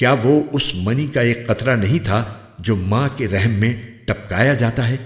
کیا وہ اس منی کا ایک قطرہ نہیں تھا جو ماں کے رحم میں ٹپکایا جاتا ہے؟